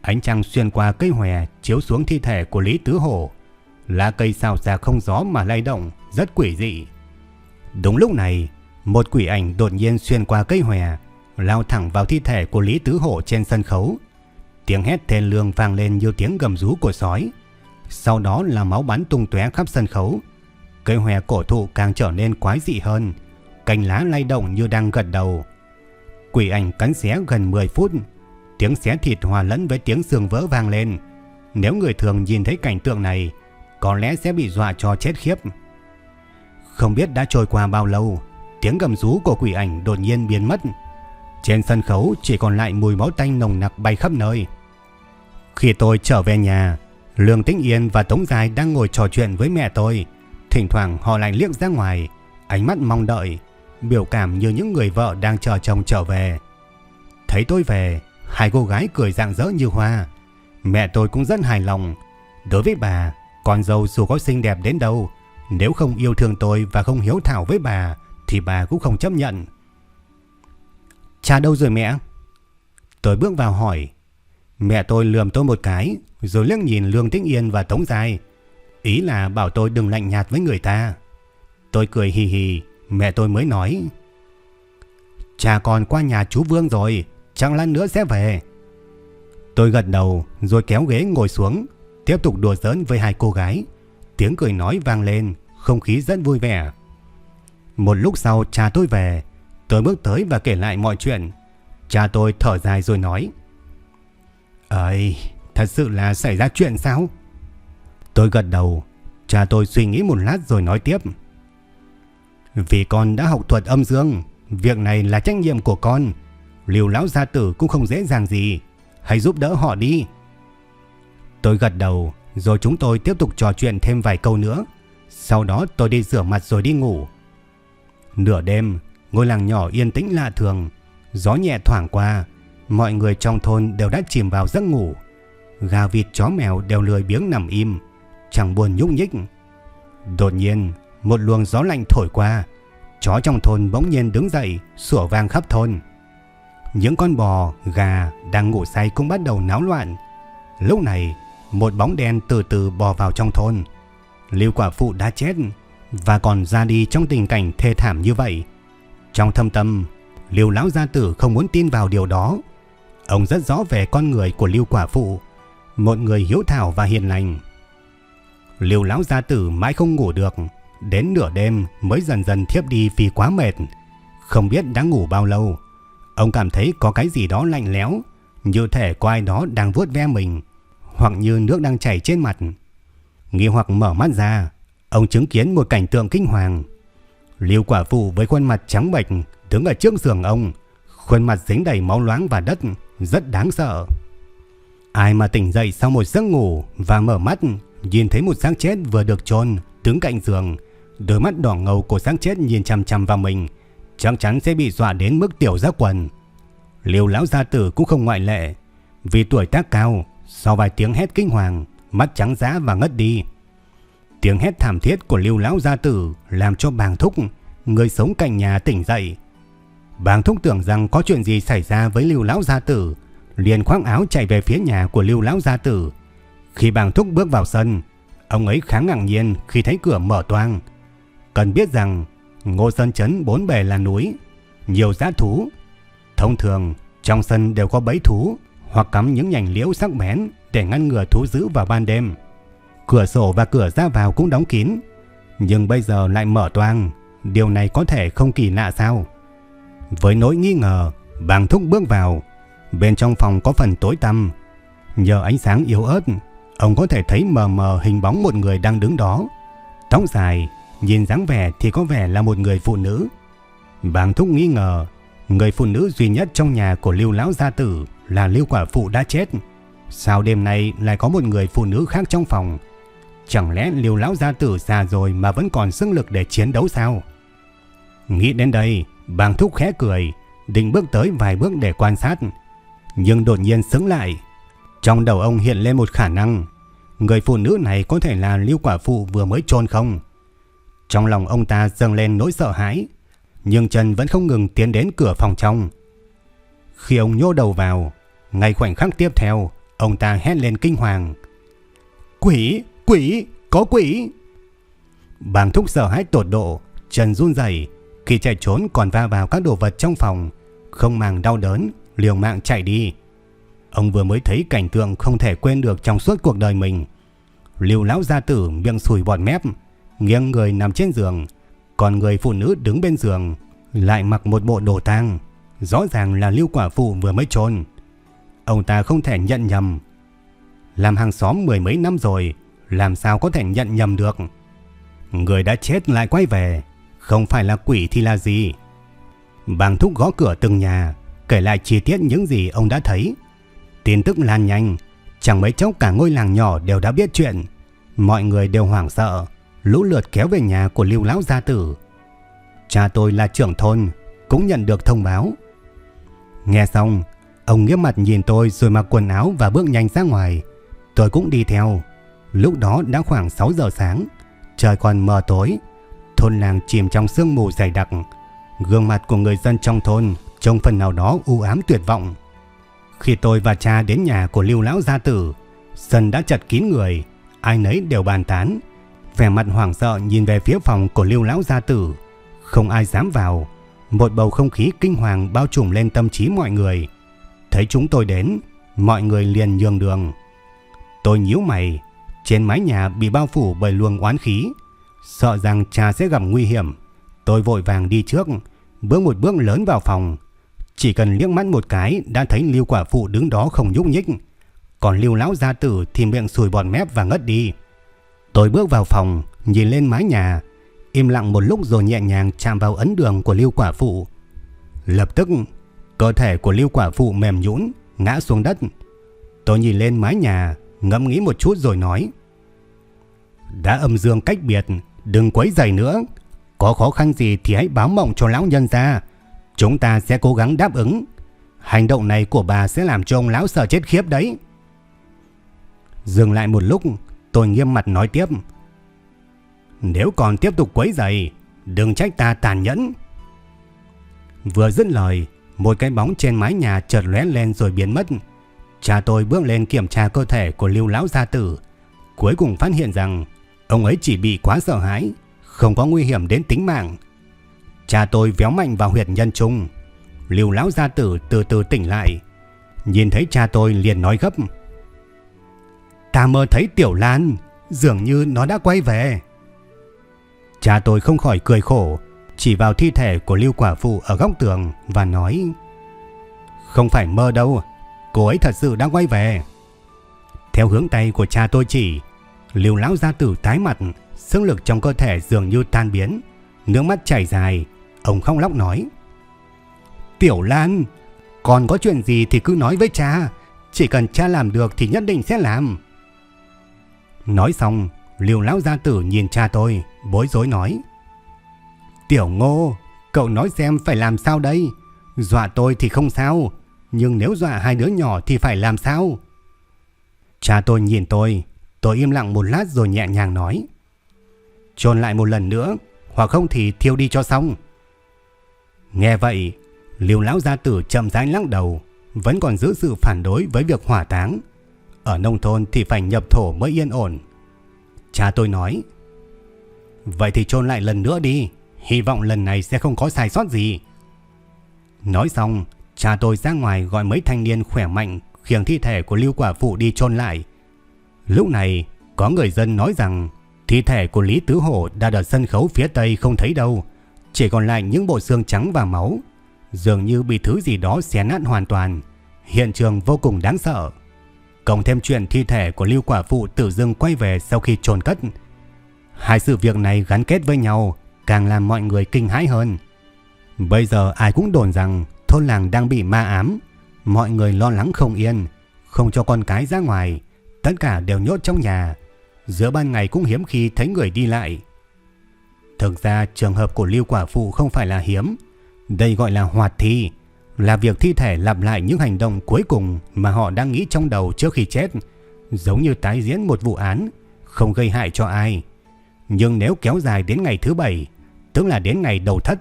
Ánh trăng xuyên qua cây hòe chiếu xuống thi thể của Lý Tứ Hổ. Lá cây xào xạc không gió mà lay động, rất quỷ dị. Đúng lúc này, một quỷ ảnh đột nhiên xuyên qua cây hòe, lao thẳng vào thi thể của Lý Tứ Hổ trên sân khấu. Tiếng hét thê lương vang lên như tiếng gầm rú của sói. Sau đó là máu bắn tung tóe khắp sân khấu. Cây hòe cổ thụ càng trở nên quái dị hơn, cành lá lay động như đang gật đầu. Quỷ ảnh cắn xé gần 10 phút, tiếng xé thịt hòa lẫn với tiếng xương vỡ vang lên. Nếu người thường nhìn thấy cảnh tượng này, có lẽ sẽ bị dọa cho chết khiếp. Không biết đã trôi qua bao lâu, tiếng gầm rú của quỷ ảnh đột nhiên biến mất. Trên sân khấu chỉ còn lại mùi máu tanh nồng nặc bay khắp nơi. Khi tôi trở về nhà, Lương Tĩnh Yên và Tống Dài đang ngồi trò chuyện với mẹ tôi. Thỉnh thoảng họ lại liếc ra ngoài, ánh mắt mong đợi biểu cảm như những người vợ đang chờ chồng trở về. Thấy tôi về, hai cô gái cười rạng rỡ như hoa. Mẹ tôi cũng rất hài lòng. Đối với bà, con dâu dù có xinh đẹp đến đâu, nếu không yêu thương tôi và không hiếu thảo với bà, thì bà cũng không chấp nhận. Cha đâu rồi mẹ? Tôi bước vào hỏi. Mẹ tôi lườm tôi một cái, rồi liếc nhìn Lương Tĩnh Yên và Tống Dài. Ý là bảo tôi đừng lạnh nhạt với người ta. Tôi cười hì hì, Mẹ tôi mới nói Cha con qua nhà chú Vương rồi Chẳng lát nữa sẽ về Tôi gật đầu rồi kéo ghế ngồi xuống Tiếp tục đùa giỡn với hai cô gái Tiếng cười nói vang lên Không khí rất vui vẻ Một lúc sau cha tôi về Tôi bước tới và kể lại mọi chuyện Cha tôi thở dài rồi nói Ây Thật sự là xảy ra chuyện sao Tôi gật đầu Cha tôi suy nghĩ một lát rồi nói tiếp vì con đã học thuật âm dương, việc này là trách nhiệm của con. Liều lão gia tử cũng không dễ dàng gì, hãy giúp đỡ họ đi. Tôi gật đầu, rồi chúng tôi tiếp tục trò chuyện thêm vài câu nữa. Sau đó tôi đi rửa mặt rồi đi ngủ. Nửa đêm, ngôi làng nhỏ yên tĩnh lạ thường, gió nhẹ thoảng qua, mọi người trong thôn đều đã chìm vào giấc ngủ. Gà vịt chó mèo đều lười biếng nằm im, chẳng buồn nhúc nhích. Đột nhiên, một luồng gió lạnh thổi qua, chó trong thôn bỗng nhiên đứng dậy, sủa vang khắp thôn. Những con bò, gà đang ngủ say cũng bắt đầu náo loạn. Lúc này, một bóng đen từ từ bò vào trong thôn. Lưu quả phụ đã chết và còn ra đi trong tình cảnh thê thảm như vậy. Trong thâm tâm, Lưu lão gia tử không muốn tin vào điều đó. Ông rất rõ về con người của Lưu quả phụ, một người hiếu thảo và hiền lành. Lưu lão gia tử mãi không ngủ được, đến nửa đêm mới dần dần thiếp đi vì quá mệt. Không biết đã ngủ bao lâu, ông cảm thấy có cái gì đó lạnh lẽo, như thể có ai đó đang vuốt ve mình, hoặc như nước đang chảy trên mặt. Nghi hoặc mở mắt ra, ông chứng kiến một cảnh tượng kinh hoàng. Liêu quả phụ với khuôn mặt trắng bệch đứng ở trước giường ông, khuôn mặt dính đầy máu loáng và đất, rất đáng sợ. Ai mà tỉnh dậy sau một giấc ngủ và mở mắt, nhìn thấy một xác chết vừa được chôn đứng cạnh giường, đôi mắt đỏ ngầu của xác chết nhìn chằm chằm vào mình, chắc chắn sẽ bị dọa đến mức tiểu ra quần. Liêu lão gia tử cũng không ngoại lệ, vì tuổi tác cao, sau vài tiếng hét kinh hoàng, mắt trắng dã và ngất đi. Tiếng hét thảm thiết của Lưu lão gia tử làm cho Bàng Thúc, người sống cạnh nhà tỉnh dậy. Bàng Thúc tưởng rằng có chuyện gì xảy ra với Lưu lão gia tử, liền khoác áo chạy về phía nhà của Lưu lão gia tử. Khi Bàng Thúc bước vào sân, ông ấy khá ngạc nhiên khi thấy cửa mở toang. Cần biết rằng Ngô Sơn Trấn bốn bề là núi, nhiều giã thú. Thông thường, trong sân đều có bẫy thú hoặc cắm những nhành liễu sắc bén để ngăn ngừa thú dữ vào ban đêm. Cửa sổ và cửa ra vào cũng đóng kín, nhưng bây giờ lại mở toang, điều này có thể không kỳ lạ sao? Với nỗi nghi ngờ, bàng thúc bước vào, bên trong phòng có phần tối tăm. Nhờ ánh sáng yếu ớt, ông có thể thấy mờ mờ hình bóng một người đang đứng đó. Tóc dài, nhìn dáng vẻ thì có vẻ là một người phụ nữ. Bàng thúc nghi ngờ, người phụ nữ duy nhất trong nhà của Lưu Lão Gia Tử là Lưu Quả Phụ đã chết. Sao đêm nay lại có một người phụ nữ khác trong phòng? Chẳng lẽ liều lão gia tử già rồi mà vẫn còn sức lực để chiến đấu sao? Nghĩ đến đây, bàng thúc khẽ cười, định bước tới vài bước để quan sát. Nhưng đột nhiên sững lại. Trong đầu ông hiện lên một khả năng. Người phụ nữ này có thể là lưu quả phụ vừa mới trôn không? Trong lòng ông ta dâng lên nỗi sợ hãi. Nhưng chân vẫn không ngừng tiến đến cửa phòng trong. Khi ông nhô đầu vào, ngay khoảnh khắc tiếp theo, ông ta hét lên kinh hoàng. Quỷ! Quỷ! Có quỷ! Bàng thúc sợ hãi tột độ, chân run rẩy khi chạy trốn còn va vào các đồ vật trong phòng, không màng đau đớn, liều mạng chạy đi. Ông vừa mới thấy cảnh tượng không thể quên được trong suốt cuộc đời mình. Liều lão gia tử miệng sùi bọt mép, nghiêng người nằm trên giường, còn người phụ nữ đứng bên giường lại mặc một bộ đồ tang, rõ ràng là Lưu quả phụ vừa mới trôn. Ông ta không thể nhận nhầm. Làm hàng xóm mười mấy năm rồi, làm sao có thể nhận nhầm được. Người đã chết lại quay về, không phải là quỷ thì là gì. Bàng thúc gõ cửa từng nhà, kể lại chi tiết những gì ông đã thấy. Tin tức lan nhanh, chẳng mấy chốc cả ngôi làng nhỏ đều đã biết chuyện. Mọi người đều hoảng sợ, lũ lượt kéo về nhà của lưu lão gia tử. Cha tôi là trưởng thôn, cũng nhận được thông báo. Nghe xong, ông nghiêm mặt nhìn tôi rồi mặc quần áo và bước nhanh ra ngoài. Tôi cũng đi theo. Lúc đó đã khoảng 6 giờ sáng, trời còn mờ tối, thôn làng chìm trong sương mù dày đặc. Gương mặt của người dân trong thôn trông phần nào đó u ám tuyệt vọng. Khi tôi và cha đến nhà của Lưu lão gia tử, sân đã chật kín người, ai nấy đều bàn tán, vẻ mặt hoảng sợ nhìn về phía phòng của Lưu lão gia tử, không ai dám vào. Một bầu không khí kinh hoàng bao trùm lên tâm trí mọi người. Thấy chúng tôi đến, mọi người liền nhường đường. Tôi nhíu mày, trên mái nhà bị bao phủ bởi luồng oán khí, sợ rằng cha sẽ gặp nguy hiểm. Tôi vội vàng đi trước, bước một bước lớn vào phòng. Chỉ cần liếc mắt một cái đã thấy Lưu quả phụ đứng đó không nhúc nhích. Còn Lưu lão gia tử thì miệng sùi bọt mép và ngất đi. Tôi bước vào phòng, nhìn lên mái nhà, im lặng một lúc rồi nhẹ nhàng chạm vào ấn đường của Lưu quả phụ. Lập tức, cơ thể của Lưu quả phụ mềm nhũn, ngã xuống đất. Tôi nhìn lên mái nhà, ngẫm nghĩ một chút rồi nói: đã âm dương cách biệt, đừng quấy rầy nữa. Có khó khăn gì thì hãy báo mộng cho lão nhân ra. Chúng ta sẽ cố gắng đáp ứng. Hành động này của bà sẽ làm cho ông lão sợ chết khiếp đấy. Dừng lại một lúc, tôi nghiêm mặt nói tiếp. Nếu còn tiếp tục quấy rầy, đừng trách ta tàn nhẫn. Vừa dứt lời, một cái bóng trên mái nhà chợt lóe lên rồi biến mất. Cha tôi bước lên kiểm tra cơ thể của Lưu lão gia tử, cuối cùng phát hiện rằng ông ấy chỉ bị quá sợ hãi, không có nguy hiểm đến tính mạng. Cha tôi véo mạnh vào huyệt nhân trung. Lưu lão gia tử từ từ tỉnh lại, nhìn thấy cha tôi liền nói gấp: "Ta mơ thấy Tiểu Lan, dường như nó đã quay về." Cha tôi không khỏi cười khổ, chỉ vào thi thể của Lưu Quả Phụ ở góc tường và nói Không phải mơ đâu, cô ấy thật sự đã quay về. Theo hướng tay của cha tôi chỉ, liều Lão Gia Tử tái mặt, sức lực trong cơ thể dường như tan biến, nước mắt chảy dài, ông không lóc nói Tiểu Lan, còn có chuyện gì thì cứ nói với cha, chỉ cần cha làm được thì nhất định sẽ làm. Nói xong, liều Lão Gia Tử nhìn cha tôi, bối rối nói Tiểu ngô, cậu nói xem phải làm sao đây? Dọa tôi thì không sao, nhưng nếu dọa hai đứa nhỏ thì phải làm sao? Cha tôi nhìn tôi, tôi im lặng một lát rồi nhẹ nhàng nói. Trôn lại một lần nữa, hoặc không thì thiêu đi cho xong. Nghe vậy, liều lão gia tử chậm rãi lắc đầu, vẫn còn giữ sự phản đối với việc hỏa táng. Ở nông thôn thì phải nhập thổ mới yên ổn. Cha tôi nói, Vậy thì trôn lại lần nữa đi. Hy vọng lần này sẽ không có sai sót gì. Nói xong, cha tôi ra ngoài gọi mấy thanh niên khỏe mạnh khiêng thi thể của Lưu Quả Phụ đi chôn lại. Lúc này, có người dân nói rằng thi thể của Lý Tứ Hổ đã ở sân khấu phía tây không thấy đâu, chỉ còn lại những bộ xương trắng và máu, dường như bị thứ gì đó xé nát hoàn toàn. Hiện trường vô cùng đáng sợ. Cộng thêm chuyện thi thể của Lưu Quả Phụ tự dưng quay về sau khi trồn cất. Hai sự việc này gắn kết với nhau càng làm mọi người kinh hãi hơn. Bây giờ ai cũng đồn rằng thôn làng đang bị ma ám, mọi người lo lắng không yên, không cho con cái ra ngoài, tất cả đều nhốt trong nhà. Giữa ban ngày cũng hiếm khi thấy người đi lại. Thực ra trường hợp của Lưu Quả Phụ không phải là hiếm, đây gọi là hoạt thi, là việc thi thể lặp lại những hành động cuối cùng mà họ đang nghĩ trong đầu trước khi chết, giống như tái diễn một vụ án, không gây hại cho ai. Nhưng nếu kéo dài đến ngày thứ bảy, tức là đến ngày đầu thất,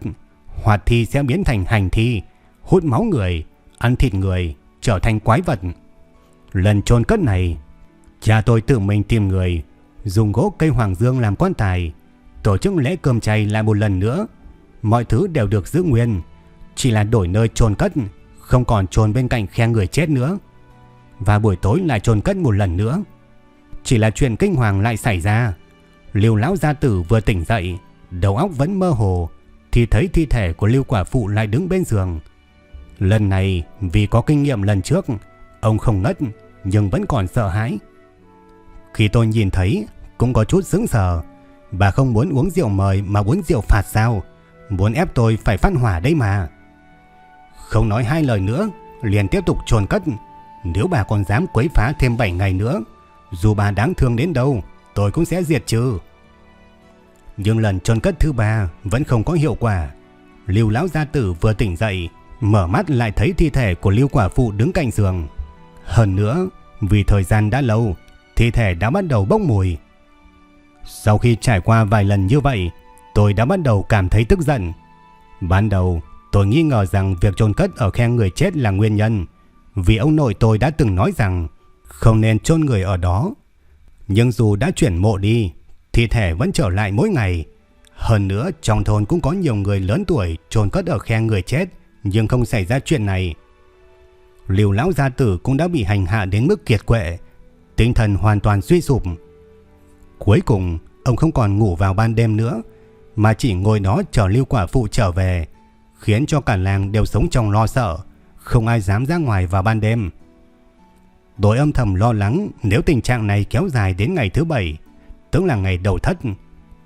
hoạt thi sẽ biến thành hành thi, hút máu người, ăn thịt người, trở thành quái vật. Lần chôn cất này, cha tôi tự mình tìm người, dùng gỗ cây hoàng dương làm quan tài, tổ chức lễ cơm chay lại một lần nữa. Mọi thứ đều được giữ nguyên, chỉ là đổi nơi chôn cất, không còn chôn bên cạnh khe người chết nữa. Và buổi tối lại chôn cất một lần nữa. Chỉ là chuyện kinh hoàng lại xảy ra. Liêu lão gia tử vừa tỉnh dậy, đầu óc vẫn mơ hồ, thì thấy thi thể của Lưu quả phụ lại đứng bên giường. Lần này vì có kinh nghiệm lần trước, ông không ngất nhưng vẫn còn sợ hãi. Khi tôi nhìn thấy cũng có chút sững sờ, bà không muốn uống rượu mời mà uống rượu phạt sao? Muốn ép tôi phải phát hỏa đấy mà. Không nói hai lời nữa, liền tiếp tục trồn cất. Nếu bà còn dám quấy phá thêm 7 ngày nữa, dù bà đáng thương đến đâu, tôi cũng sẽ diệt trừ. Nhưng lần trôn cất thứ ba vẫn không có hiệu quả. Lưu lão gia tử vừa tỉnh dậy, mở mắt lại thấy thi thể của Lưu quả phụ đứng cạnh giường. Hơn nữa, vì thời gian đã lâu, thi thể đã bắt đầu bốc mùi. Sau khi trải qua vài lần như vậy, tôi đã bắt đầu cảm thấy tức giận. Ban đầu, tôi nghi ngờ rằng việc chôn cất ở khe người chết là nguyên nhân, vì ông nội tôi đã từng nói rằng không nên chôn người ở đó. Nhưng dù đã chuyển mộ đi, thi thể vẫn trở lại mỗi ngày. Hơn nữa, trong thôn cũng có nhiều người lớn tuổi chôn cất ở khe người chết, nhưng không xảy ra chuyện này. Liều lão gia tử cũng đã bị hành hạ đến mức kiệt quệ, tinh thần hoàn toàn suy sụp. Cuối cùng, ông không còn ngủ vào ban đêm nữa, mà chỉ ngồi đó chờ lưu quả phụ trở về, khiến cho cả làng đều sống trong lo sợ, không ai dám ra ngoài vào ban đêm. Đội âm thầm lo lắng nếu tình trạng này kéo dài đến ngày thứ bảy, tức là ngày đầu thất,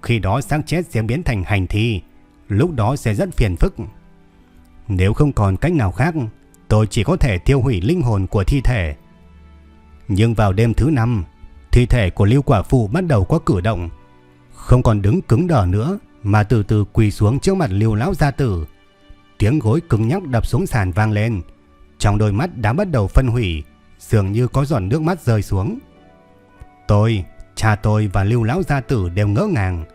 khi đó xác chết sẽ biến thành hành thi, lúc đó sẽ rất phiền phức. Nếu không còn cách nào khác, tôi chỉ có thể tiêu hủy linh hồn của thi thể. Nhưng vào đêm thứ năm, thi thể của Lưu Quả Phụ bắt đầu có cử động, không còn đứng cứng đờ nữa mà từ từ quỳ xuống trước mặt Lưu lão gia tử. Tiếng gối cứng nhắc đập xuống sàn vang lên, trong đôi mắt đã bắt đầu phân hủy, dường như có giọt nước mắt rơi xuống. Tôi, cha tôi và Lưu lão gia tử đều ngỡ ngàng.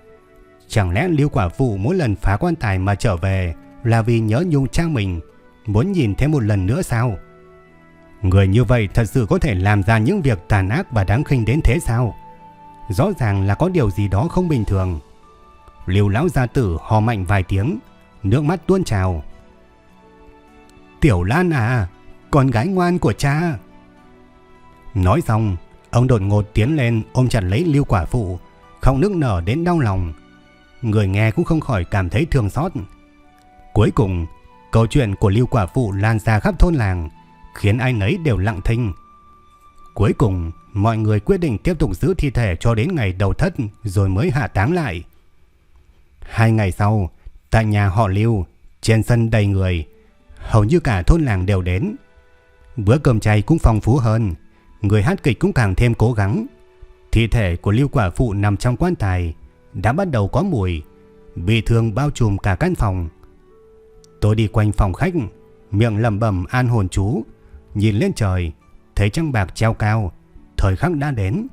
Chẳng lẽ Lưu quả phụ mỗi lần phá quan tài mà trở về là vì nhớ nhung cha mình, muốn nhìn thêm một lần nữa sao? Người như vậy thật sự có thể làm ra những việc tàn ác và đáng khinh đến thế sao? Rõ ràng là có điều gì đó không bình thường. Liều lão gia tử hò mạnh vài tiếng, nước mắt tuôn trào. Tiểu Lan à, con gái ngoan của cha. Nói xong, ông đột ngột tiến lên ôm chặt lấy Lưu quả phụ, không nước nở đến đau lòng. Người nghe cũng không khỏi cảm thấy thương xót. Cuối cùng, câu chuyện của Lưu quả phụ lan ra khắp thôn làng, khiến ai nấy đều lặng thinh. Cuối cùng, mọi người quyết định tiếp tục giữ thi thể cho đến ngày đầu thất rồi mới hạ táng lại. Hai ngày sau, tại nhà họ Lưu, trên sân đầy người, hầu như cả thôn làng đều đến. Bữa cơm chay cũng phong phú hơn, người hát kịch cũng càng thêm cố gắng. Thi thể của Lưu quả phụ nằm trong quan tài đã bắt đầu có mùi, bị thương bao trùm cả căn phòng. Tôi đi quanh phòng khách, miệng lẩm bẩm an hồn chú, nhìn lên trời, thấy trăng bạc treo cao, thời khắc đã đến.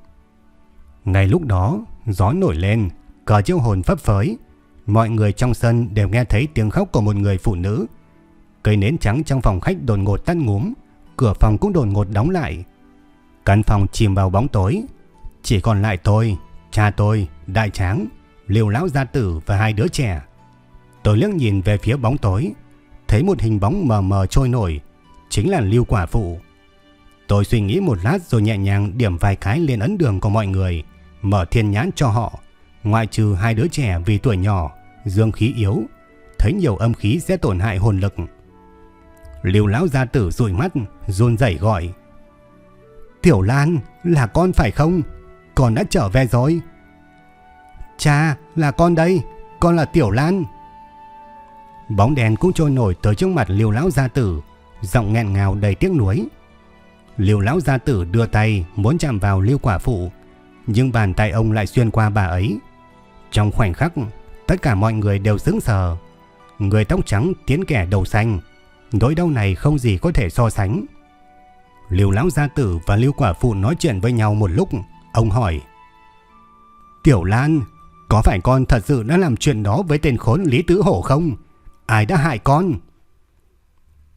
Ngay lúc đó, gió nổi lên, cờ chiêu hồn phấp phới, mọi người trong sân đều nghe thấy tiếng khóc của một người phụ nữ. Cây nến trắng trong phòng khách đột ngột tắt ngúm, cửa phòng cũng đột ngột đóng lại. Căn phòng chìm vào bóng tối, chỉ còn lại tôi, cha tôi, đại tráng, liều lão gia tử và hai đứa trẻ. Tôi liếc nhìn về phía bóng tối, thấy một hình bóng mờ mờ trôi nổi, chính là Lưu Quả Phụ. Tôi suy nghĩ một lát rồi nhẹ nhàng điểm vài cái lên ấn đường của mọi người, mở thiên nhãn cho họ, ngoại trừ hai đứa trẻ vì tuổi nhỏ, dương khí yếu, thấy nhiều âm khí sẽ tổn hại hồn lực. Lưu lão gia tử rụi mắt, run rẩy gọi. Tiểu Lan, là con phải không? Con đã trở về rồi. Cha, là con đây, con là Tiểu Lan. Bóng đèn cũng trôi nổi tới trước mặt liêu lão gia tử, giọng nghẹn ngào đầy tiếc nuối. liều lão gia tử đưa tay muốn chạm vào liêu quả phụ, nhưng bàn tay ông lại xuyên qua bà ấy. Trong khoảnh khắc, tất cả mọi người đều sững sờ. Người tóc trắng tiến kẻ đầu xanh, nỗi đau này không gì có thể so sánh. liều lão gia tử và liêu quả phụ nói chuyện với nhau một lúc, ông hỏi. Tiểu Lan, có phải con thật sự đã làm chuyện đó với tên khốn Lý Tứ Hổ không? Ai đã hại con?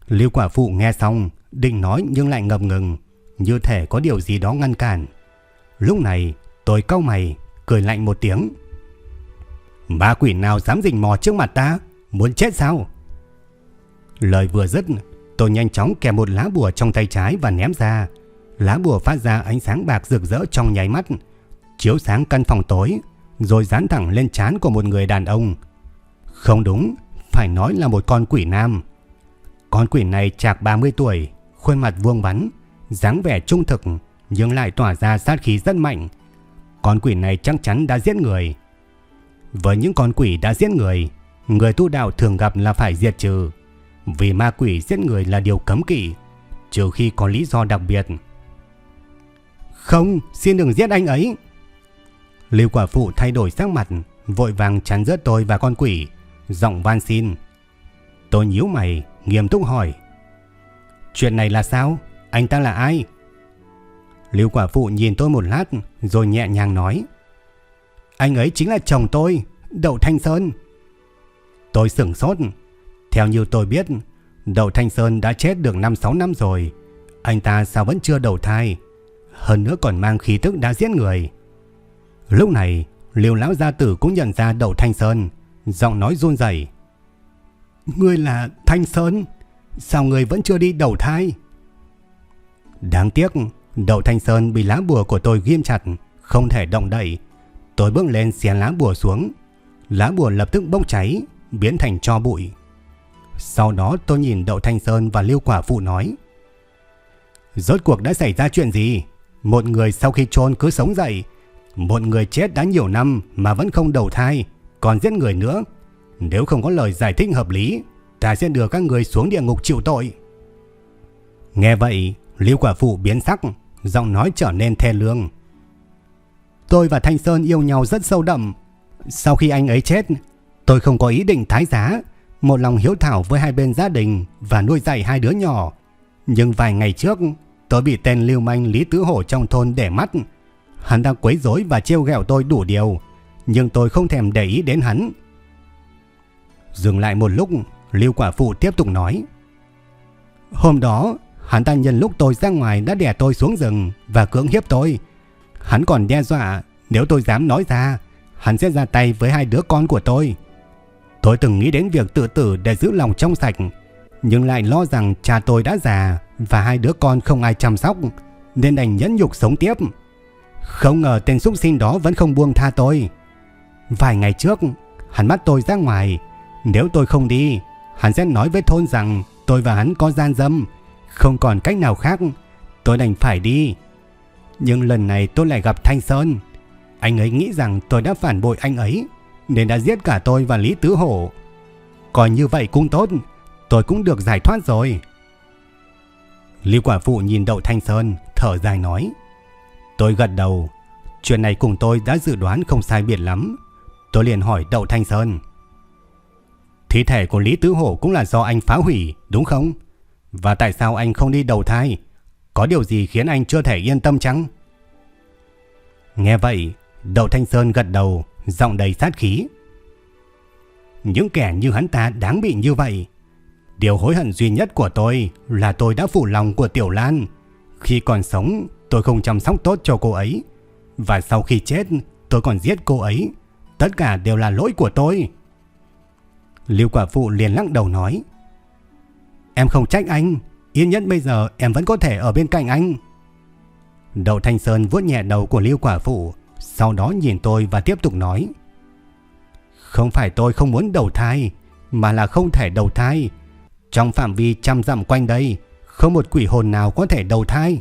Liêu quả phụ nghe xong, định nói nhưng lại ngập ngừng, như thể có điều gì đó ngăn cản. Lúc này, tôi cau mày, cười lạnh một tiếng. Ma quỷ nào dám rình mò trước mặt ta, muốn chết sao? Lời vừa dứt, tôi nhanh chóng kèm một lá bùa trong tay trái và ném ra. Lá bùa phát ra ánh sáng bạc rực rỡ trong nháy mắt, chiếu sáng căn phòng tối, rồi dán thẳng lên trán của một người đàn ông. Không đúng, phải nói là một con quỷ nam. Con quỷ này chạc 30 tuổi, khuôn mặt vuông vắn, dáng vẻ trung thực nhưng lại tỏa ra sát khí rất mạnh. Con quỷ này chắc chắn đã giết người. Với những con quỷ đã giết người, người tu đạo thường gặp là phải diệt trừ. Vì ma quỷ giết người là điều cấm kỵ, trừ khi có lý do đặc biệt. Không, xin đừng giết anh ấy. Lưu quả phụ thay đổi sắc mặt, vội vàng chắn giữa tôi và con quỷ, giọng van xin. Tôi nhíu mày, nghiêm túc hỏi. Chuyện này là sao? Anh ta là ai? Lưu quả phụ nhìn tôi một lát rồi nhẹ nhàng nói. Anh ấy chính là chồng tôi, Đậu Thanh Sơn. Tôi sửng sốt. Theo như tôi biết, Đậu Thanh Sơn đã chết được 5-6 năm rồi. Anh ta sao vẫn chưa đầu thai? Hơn nữa còn mang khí tức đã giết người. Lúc này, Liêu lão gia tử cũng nhận ra Đậu Thanh Sơn, giọng nói run rẩy. Ngươi là Thanh Sơn? Sao người vẫn chưa đi đầu thai? Đáng tiếc, đầu thanh sơn bị lá bùa của tôi ghim chặt, không thể động đậy. Tôi bước lên xé lá bùa xuống. Lá bùa lập tức bốc cháy, biến thành cho bụi. Sau đó tôi nhìn Đậu Thanh Sơn và Lưu Quả Phụ nói. Rốt cuộc đã xảy ra chuyện gì? Một người sau khi chôn cứ sống dậy. Một người chết đã nhiều năm mà vẫn không đầu thai, còn giết người nữa. Nếu không có lời giải thích hợp lý ta sẽ đưa các người xuống địa ngục chịu tội. Nghe vậy, Lưu Quả Phụ biến sắc, giọng nói trở nên thê lương. Tôi và Thanh Sơn yêu nhau rất sâu đậm. Sau khi anh ấy chết, Tôi không có ý định thái giá, một lòng hiếu thảo với hai bên gia đình và nuôi dạy hai đứa nhỏ. Nhưng vài ngày trước, tôi bị tên lưu manh Lý Tứ Hổ trong thôn để mắt. Hắn đang quấy rối và trêu ghẹo tôi đủ điều, nhưng tôi không thèm để ý đến hắn. Dừng lại một lúc, Lưu Quả Phụ tiếp tục nói. Hôm đó, hắn ta nhân lúc tôi ra ngoài đã đè tôi xuống rừng và cưỡng hiếp tôi. Hắn còn đe dọa nếu tôi dám nói ra, hắn sẽ ra tay với hai đứa con của tôi. Tôi từng nghĩ đến việc tự tử để giữ lòng trong sạch, nhưng lại lo rằng cha tôi đã già và hai đứa con không ai chăm sóc, nên đành nhẫn nhục sống tiếp. Không ngờ tên súc sinh đó vẫn không buông tha tôi. Vài ngày trước, hắn bắt tôi ra ngoài. Nếu tôi không đi, hắn sẽ nói với thôn rằng tôi và hắn có gian dâm. Không còn cách nào khác, tôi đành phải đi. Nhưng lần này tôi lại gặp Thanh Sơn. Anh ấy nghĩ rằng tôi đã phản bội anh ấy, nên đã giết cả tôi và Lý Tứ Hổ. Coi như vậy cũng tốt, tôi cũng được giải thoát rồi. Lý Quả Phụ nhìn Đậu Thanh Sơn, thở dài nói. Tôi gật đầu, chuyện này cùng tôi đã dự đoán không sai biệt lắm. Tôi liền hỏi Đậu Thanh Sơn. Thi thể của Lý Tứ Hổ cũng là do anh phá hủy, đúng không? Và tại sao anh không đi đầu thai? Có điều gì khiến anh chưa thể yên tâm chăng? Nghe vậy, Đậu Thanh Sơn gật đầu, giọng đầy sát khí. Những kẻ như hắn ta đáng bị như vậy. Điều hối hận duy nhất của tôi là tôi đã phụ lòng của Tiểu Lan. Khi còn sống, tôi không chăm sóc tốt cho cô ấy. Và sau khi chết, tôi còn giết cô ấy. Tất cả đều là lỗi của tôi. Lưu quả phụ liền lắc đầu nói. Em không trách anh. Yên nhất bây giờ em vẫn có thể ở bên cạnh anh. Đậu Thanh Sơn vuốt nhẹ đầu của Lưu quả phụ. Sau đó nhìn tôi và tiếp tục nói. Không phải tôi không muốn đầu thai. Mà là không thể đầu thai. Trong phạm vi trăm dặm quanh đây. Không một quỷ hồn nào có thể đầu thai.